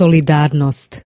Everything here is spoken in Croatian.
solidarnost.